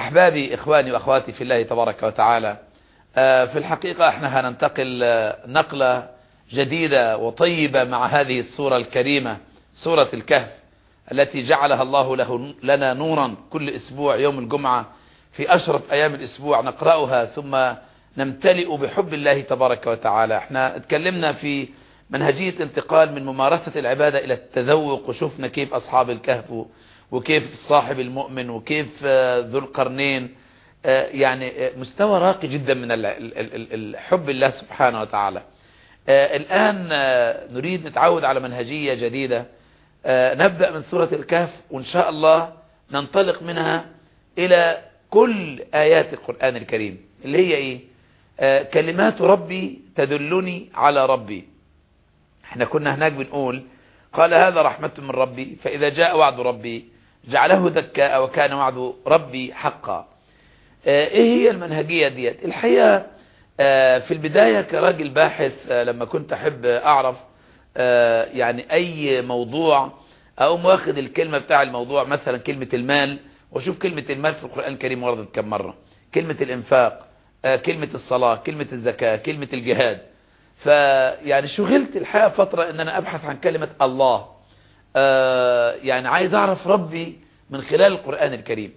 أحبابي إخواني وأخواتي في الله تبارك وتعالى في الحقيقة إحنا هننتقل نقلة جديدة وطيبة مع هذه السورة الكريمة سورة الكهف التي جعلها الله له لنا نورا كل أسبوع يوم الجمعة في أشرف أيام الأسبوع نقرأها ثم نمتلئ بحب الله تبارك وتعالى. إحنا اتكلمنا في منهجية انتقال من ممارسة العبادة إلى التذوق وشفنا كيف أصحاب الكهف وكيف صاحب المؤمن وكيف ذو القرنين. يعني مستوى راقي جدا من الحب الله سبحانه وتعالى. الآن نريد نتعود على منهجية جديدة. نبدأ من سورة الكهف وإن شاء الله ننطلق منها إلى كل آيات القرآن الكريم اللي هي إيه؟ كلمات ربي تدلني على ربي. إحنا كنا هناك بنقول قال هذا رحمة من ربي فإذا جاء وعد ربي جعله ذكاء وكان وعد ربي حقا. إيه هي المنهجية ديت؟ الحقيقة في البداية كراجل باحث لما كنت أحب أعرف يعني أي موضوع أقوم واخد الكلمة بتاع الموضوع مثلا كلمة المال وأشوف كلمة المال في القرآن الكريم وردت كم مرة. كلمة الإنفاق كلمة الصلاة كلمة الزكاة كلمة الجهاد. فيعني شغلت الحقيقة فترة إن أنا أبحث عن كلمة الله. يعني عايز أعرف ربي من خلال القرآن الكريم.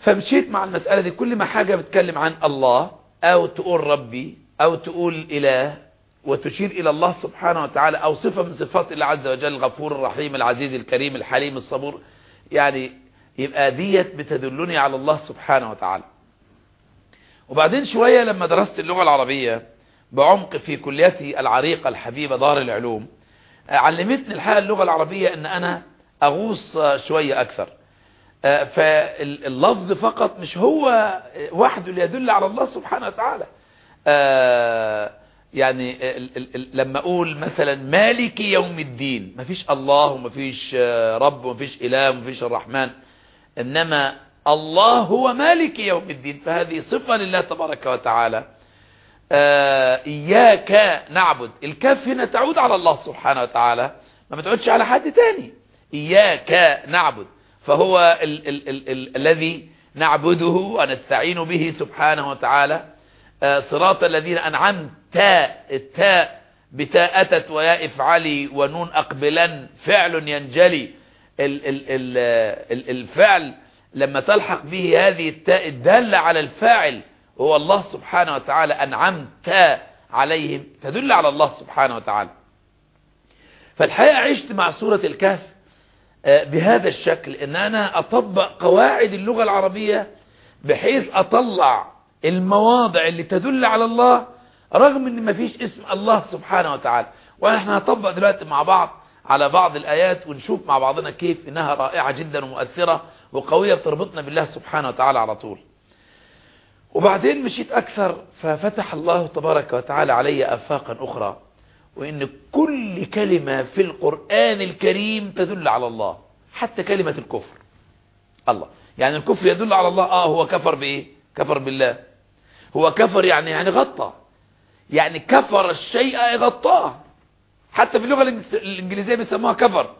فمشيت مع المسألة دي كل ما حاجة بتكلم عن الله أو تقول ربي أو تقول إله وتشير إلى الله سبحانه وتعالى أو صفة من صفات الله عز وجل الغفور الرحيم العزيز الكريم الحليم الصبور. يعني يبقى ديت بتدلني على الله سبحانه وتعالى. وبعدين شوية لما درست اللغة العربية بعمق في كليتي العريقة الحبيبة دار العلوم علمتني الحقيقة اللغة العربية إن أنا أغوص شوية أكثر. فاللفظ فقط مش هو وحده اللي يدل على الله سبحانه وتعالى. يعني لما أقول مثلا مالك يوم الدين مفيش الله ومفيش رب ومفيش إله ومفيش الرحمن. إنما الله هو مالك يوم الدين فهذه صفة لله تبارك وتعالى. إياك نعبد. الكاف هنا تعود على الله سبحانه وتعالى ما بتعودش على حد تاني. إياك نعبد. فهو ال ال ال ال الذي نعبده ونستعين به سبحانه وتعالى. صراط الذين أنعمت تاء التاء بتاء أتت وياء افعلي ونون أقبلا فعل ينجلي. ال ال ال ال الفعل لما تلحق به هذه التاء الدالة على الفاعل هو الله سبحانه وتعالى أنعمت عليهم تدل على الله سبحانه وتعالى. فالحقيقة عشت مع سورة الكهف. بهذا الشكل إن أنا أطبق قواعد اللغة العربية بحيث أطلع المواضع اللي تدل على الله رغم إن مفيش اسم الله سبحانه وتعالى. ونحن هنطبق دلوقتي مع بعض على بعض الآيات ونشوف مع بعضنا كيف إنها رائعة جدا ومؤثرة وقوية بتربطنا بالله سبحانه وتعالى على طول. وبعدين مشيت أكثر ففتح الله تبارك وتعالى علي افاقا أخرى. وإن كل كلمة في القرآن الكريم تدل على الله حتى كلمة الكفر. الله. يعني الكفر يدل على الله آه هو كفر بإيه؟ كفر بالله. هو كفر يعني يعني غطى. يعني كفر الشيء غطاه. حتى في اللغة الإنجليزية بيسموها كفر.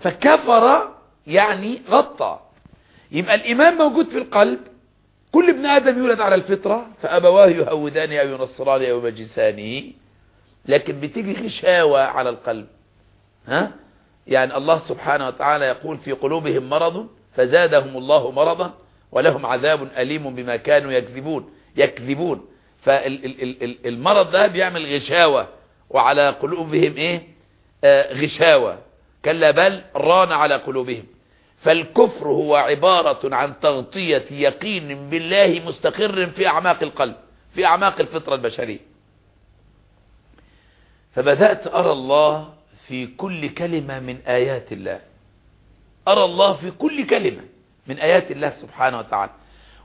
فكفر يعني غطى. يبقى الإيمان موجود في القلب. كل ابن آدم يولد على الفطرة فأبواه يهودانه أو ينصرانه أو يمجسانه لكن بتيجي غشاوة على القلب. ها؟ يعني الله سبحانه وتعالى يقول في قلوبهم مرض فزادهم الله مرضا ولهم عذاب أليم بما كانوا يكذبون يكذبون. فالمرض ده بيعمل غشاوة وعلى قلوبهم إيه؟ آه غشاوة. كلا بل ران على قلوبهم. فالكفر هو عبارة عن تغطية يقين بالله مستقر في أعماق القلب في أعماق الفطرة البشرية. فبدأت أرى الله في كل كلمة من آيات الله. أرى الله في كل كلمة من آيات الله سبحانه وتعالى.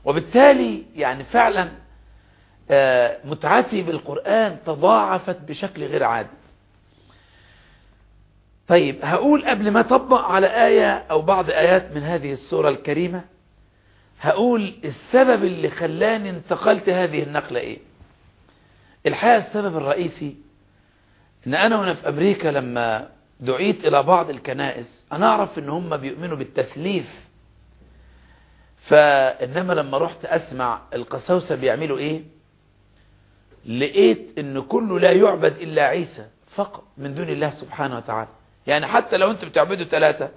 وبالتالي يعني فعلا متعتي بالقرآن تضاعفت بشكل غير عادي. طيب هقول قبل ما أطبق على آية أو بعض آيات من هذه السورة الكريمة هقول السبب اللي خلاني انتقلت هذه النقلة إيه؟ الحقيقة السبب الرئيسي إن أنا وأنا في أمريكا لما دعيت إلى بعض الكنائس أنا أعرف إن هم بيؤمنوا بالتثليث فإنما لما رحت أسمع القساوسة بيعملوا إيه؟ لقيت إن كله لا يعبد إلا عيسى فقط من دون الله سبحانه وتعالى. يعني حتى لو أنتم بتعبدوا ثلاثة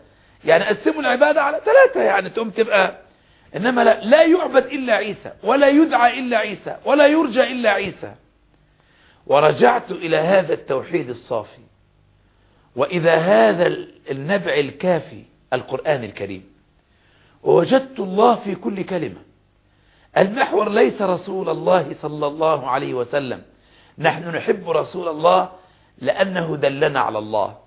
يعني قسموا العبادة على ثلاثة يعني تقوم تبقى إنما لا, لا يعبد إلا عيسى ولا يدعى إلا عيسى ولا يرجى إلا عيسى. ورجعت إلى هذا التوحيد الصافي. وإذا هذا النبع الكافي القرآن الكريم ووجدت الله في كل كلمة. المحور ليس رسول الله صلى الله عليه وسلم. نحن نحب رسول الله لأنه دلنا على الله.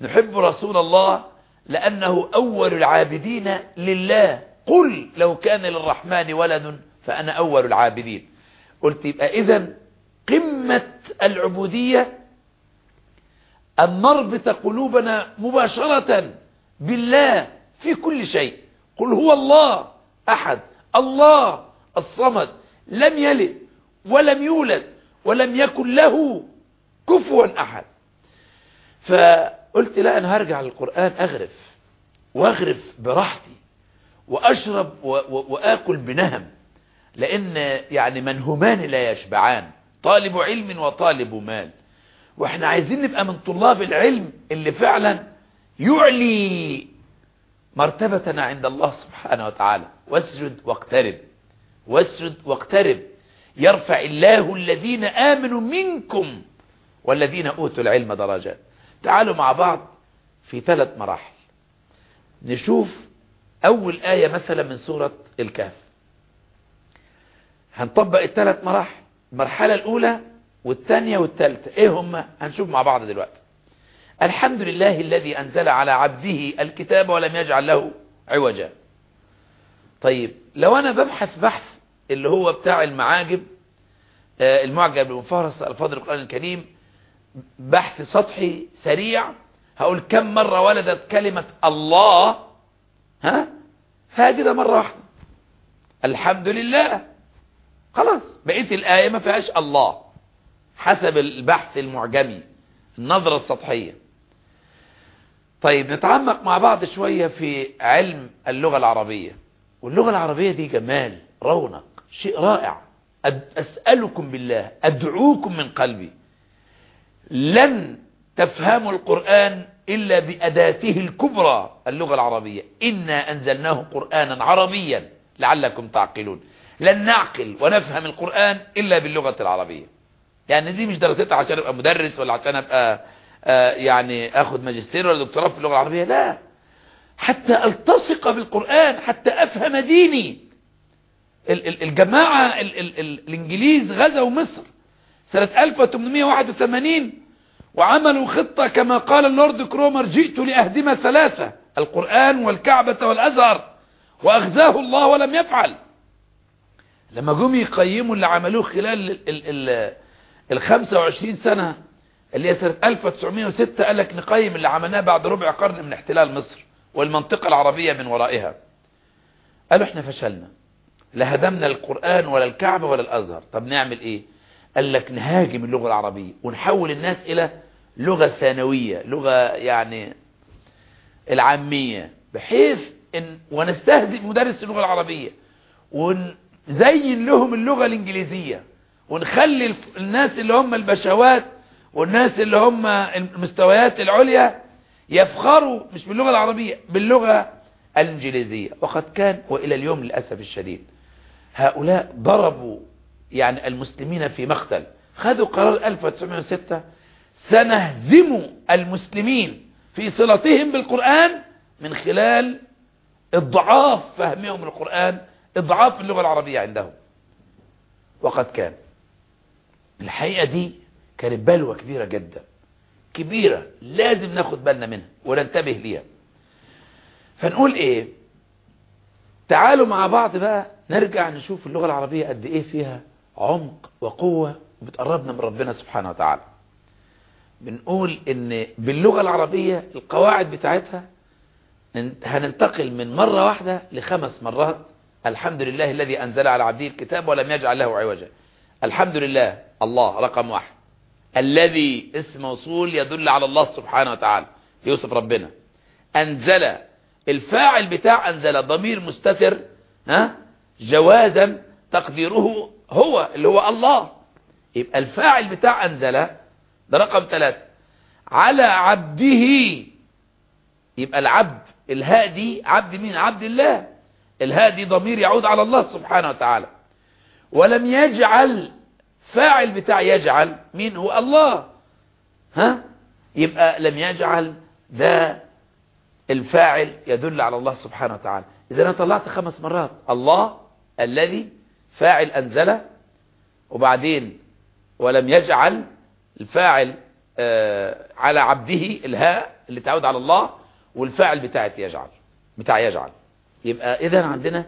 نحب رسول الله لأنه أول العابدين لله. قل لو كان للرحمن ولد فأنا أول العابدين. قلت يبقى إذن قمة العبودية أن نربط قلوبنا مباشرة بالله في كل شيء. قل هو الله أحد الله الصمد لم يلد ولم يولد ولم يكن له كفوا أحد. فقلت لا أنا هرجع للقرآن أغرف وأغرف براحتي وأشرب وآكل بنهم لأن يعني منهمان لا يشبعان. طالب علم وطالب مال. وإحنا عايزين نبقى من طلاب العلم اللي فعلا يعلي مرتبتنا عند الله سبحانه وتعالى. واسجد واقترب. واسجد واقترب. يرفع الله الذين آمنوا منكم والذين أوتوا العلم درجات. تعالوا مع بعض في ثلاث مراحل. نشوف أول آية مثلا من سورة الكهف. هنطبق الثلاث مراحل. المرحلة الأولى والثانية والثالثة. إيه هم؟ هنشوف مع بعض دلوقتي. الحمد لله الذي أنزل على عبده الكتاب ولم يجعل له عوجا. طيب لو أنا ببحث بحث اللي هو بتاع المعاجب المعجب المفهرس الفاظ القرآن الكريم بحث سطحي سريع هقول كم مرة ولدت كلمة الله؟ ها؟ هاجد مرة واحدة. الحمد لله. خلاص. بقيت الآية ما فيهاش الله. حسب البحث المعجمي النظرة السطحية. طيب نتعمق مع بعض شوية في علم اللغة العربية. واللغة العربية دي جمال رونق شيء رائع. أسألكم بالله أدعوكم من قلبي. لن تفهموا القرآن إلا بأداته الكبرى اللغة العربية. إنا أنزلناه قرآنا عربيا لعلكم تعقلون. لن نعقل ونفهم القرآن إلا باللغة العربية. يعني دي مش دراستها عشان أبقى مدرس ولا عشان أبقى آه يعني آخد ماجستير ولا دكتوراه في اللغة العربية لا. حتى ألتصق بالقرآن حتى أفهم ديني. الجماعة ال ال ال الإنجليز غزوا مصر سنة 1881 وعملوا خطة كما قال اللورد كرومر جئت لأهدم ثلاثة القرآن والكعبة والأزهر وأغزاه الله ولم يفعل. لما جم يقيموا اللي عملوه خلال ال ال ال ال 25 سنة اللي هي سنة 1906 قال لك نقيم اللي عملناه بعد ربع قرن من احتلال مصر والمنطقة العربية من ورائها. قالوا إحنا فشلنا. لا هدمنا القرآن ولا الكعبة ولا الأزهر. طب نعمل إيه؟ قال لك نهاجم اللغة العربية ونحول الناس إلى لغة ثانوية لغة يعني العامية بحيث إن ونستهزئ مدرس اللغة العربية ونزين لهم اللغة الإنجليزية. ونخلي الناس اللي هم البشوات والناس اللي هم المستويات العليا يفخروا مش باللغة العربية باللغة الإنجليزية. وقد كان وإلى اليوم للأسف الشديد هؤلاء ضربوا يعني المسلمين في مقتل. خذوا قرار 1906 سنهزم المسلمين في صلتهم بالقرآن من خلال اضعاف فهمهم القرآن إضعاف اللغة العربية عندهم. وقد كان. الحقيقة دي كانت بلوى كبيرة جدا. كبيرة. لازم ناخد بالنا منها وننتبه ليها. فنقول إيه؟ تعالوا مع بعض بقى نرجع نشوف اللغة العربية قد إيه فيها عمق وقوة وبتقربنا من ربنا سبحانه وتعالى. بنقول إن باللغة العربية القواعد بتاعتها هننتقل من مرة واحدة لخمس مرات الحمد لله الذي أنزل على عبده الكتاب ولم يجعل له عوجا. الحمد لله الله رقم واحد. الذي اسم موصول يدل على الله سبحانه وتعالى يوصف ربنا. أنزل الفاعل بتاع أنزل ضمير مستتر ها جوازا تقديره هو اللي هو الله. يبقى الفاعل بتاع أنزل ده رقم ثلاثة. على عبده يبقى العبد الهاء دي عبد مين؟ عبد الله. الهاء دي ضمير يعود على الله سبحانه وتعالى. ولم يجعل فاعل بتاع يجعل مين؟ هو الله. ها؟ يبقى لم يجعل ده الفاعل يدل على الله سبحانه وتعالى. إذا أنا طلعت خمس مرات. الله الذي فاعل أنزل وبعدين ولم يجعل الفاعل آه على عبده الهاء اللي تعود على الله والفاعل بتاعت يجعل بتاع يجعل. يبقى إذا عندنا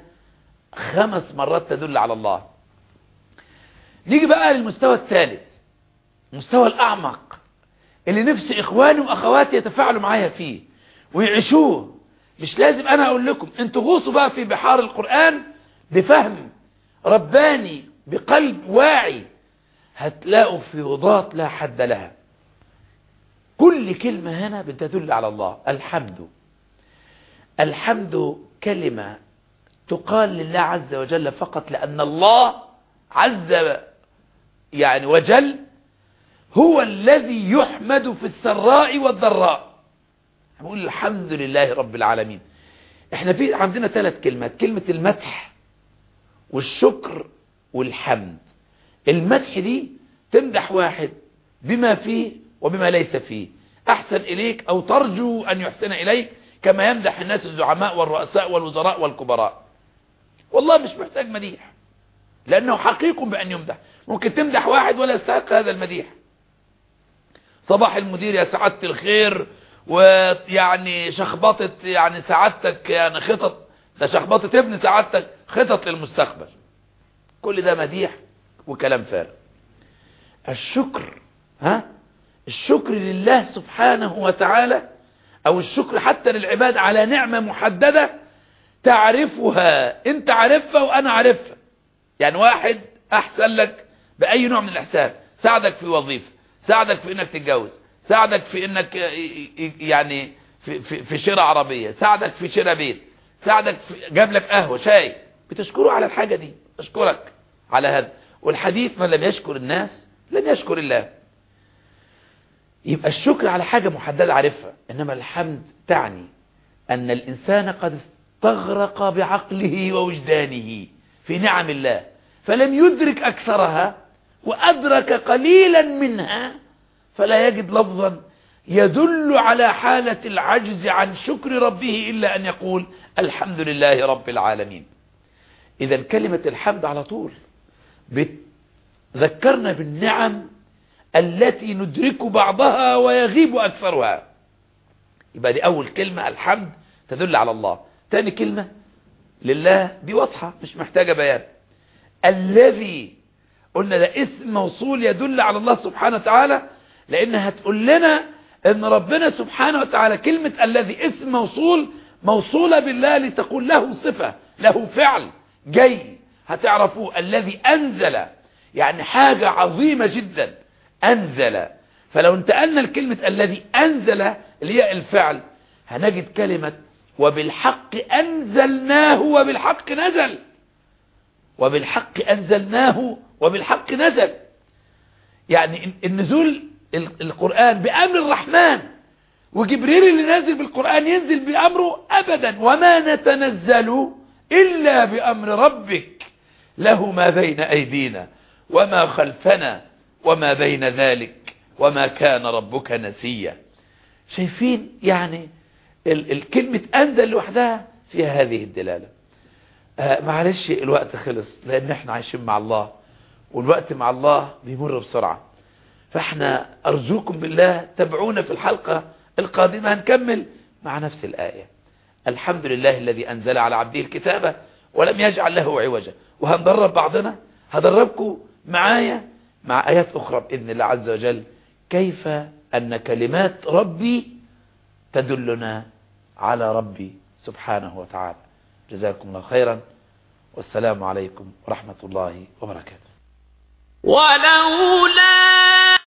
خمس مرات تدل على الله. نيجي بقى للمستوى الثالث المستوى الأعمق اللي نفسي إخواني وأخواتي يتفاعلوا معايا فيه ويعيشوه. مش لازم أنا أقول لكم أنتوا غوصوا بقى في بحار القرآن بفهم رباني بقلب واعي هتلاقوا فيوضات لا حد لها. كل كلمة هنا بتدل على الله. الحمد. الحمد كلمة تقال لله عز وجل فقط لأن الله عز يعني وجل هو الذي يحمد في السراء والضراء. نقول الحمد لله رب العالمين. إحنا في عندنا ثلاث كلمات. كلمة المدح والشكر والحمد. المدح دي تمدح واحد بما فيه وبما ليس فيه. أحسن إليك أو ترجو أن يحسن إليك كما يمدح الناس الزعماء والرؤساء والوزراء والكبراء. والله مش محتاج مديح. لأنه حقيق بأن يمدح. ممكن تمدح واحد ولا يستحق هذا المديح. صباح المدير يا سعادة الخير ويعني شخبطة يعني سعادتك يعني خطط. ده شخبطة ابن سعادتك خطط للمستقبل. كل ده مديح وكلام فارغ. الشكر ها؟ الشكر لله سبحانه وتعالى أو الشكر حتى للعباد على نعمة محددة تعرفها. انت عارفها وأنا عارفها يعني واحد أحسن لك بأي نوع من الإحسان. ساعدك في وظيفة ساعدك في إنك تتجوز. ساعدك في إنك يعني في, في, في شراء عربية. ساعدك في شراء بيت. ساعدك في جاب لك قهوة شاي. بتشكره على الحاجة دي. أشكرك على هذا. والحديث من لم يشكر الناس لم يشكر الله. يبقى الشكر على حاجة محددة عارفها إنما الحمد تعني أن الإنسان قد استغرق بعقله ووجدانه في نعم الله فلم يدرك أكثرها وأدرك قليلا منها فلا يجد لفظا يدل على حالة العجز عن شكر ربه إلا أن يقول الحمد لله رب العالمين. إذا كلمة الحمد على طول ذكرنا بالنعم التي ندرك بعضها ويغيب أكثرها. يبقى دي أول كلمة الحمد تدل على الله. تاني كلمة لله دي واضحة مش محتاجة بيان. الذي قلنا ده اسم موصول يدل على الله سبحانه وتعالى لأن هتقول لنا إن ربنا سبحانه وتعالى كلمة الذي اسم موصول موصولة بالله لتقول له صفة له فعل جاي. هتعرفوه الذي أنزل يعني حاجة عظيمة جدا. أنزل. فلو انتقلنا لكلمة الذي أنزل اللي هي الفعل هنجد كلمة وبالحق أنزلناه وبالحق نزل. وبالحق أنزلناه وبالحق نزل. يعني النزول القرآن بأمر الرحمن وجبريل اللي نازل بالقرآن ينزل بأمره أبدا. وما نتنزل إلا بأمر ربك له ما بين أيدينا وما خلفنا. وما بين ذلك وما كان ربك نسيا. شايفين يعني الكلمة أنزل لوحدها فيها هذه الدلالة. آه معلش الوقت خلص لأن إحنا عايشين مع الله والوقت مع الله بيمر بسرعة. فإحنا أرجوكم بالله تابعونا في الحلقة القادمة هنكمل مع نفس الآية. الحمد لله الذي أنزل على عبده الكتابة ولم يجعل له عوجا. وهندرب بعضنا؟ هدربكم معايا؟ مع آيات أخرى بإذن الله عز وجل كيف أن كلمات ربي تدلنا على ربي سبحانه وتعالى. جزاكم الله خيرا. والسلام عليكم ورحمة الله وبركاته. ولولا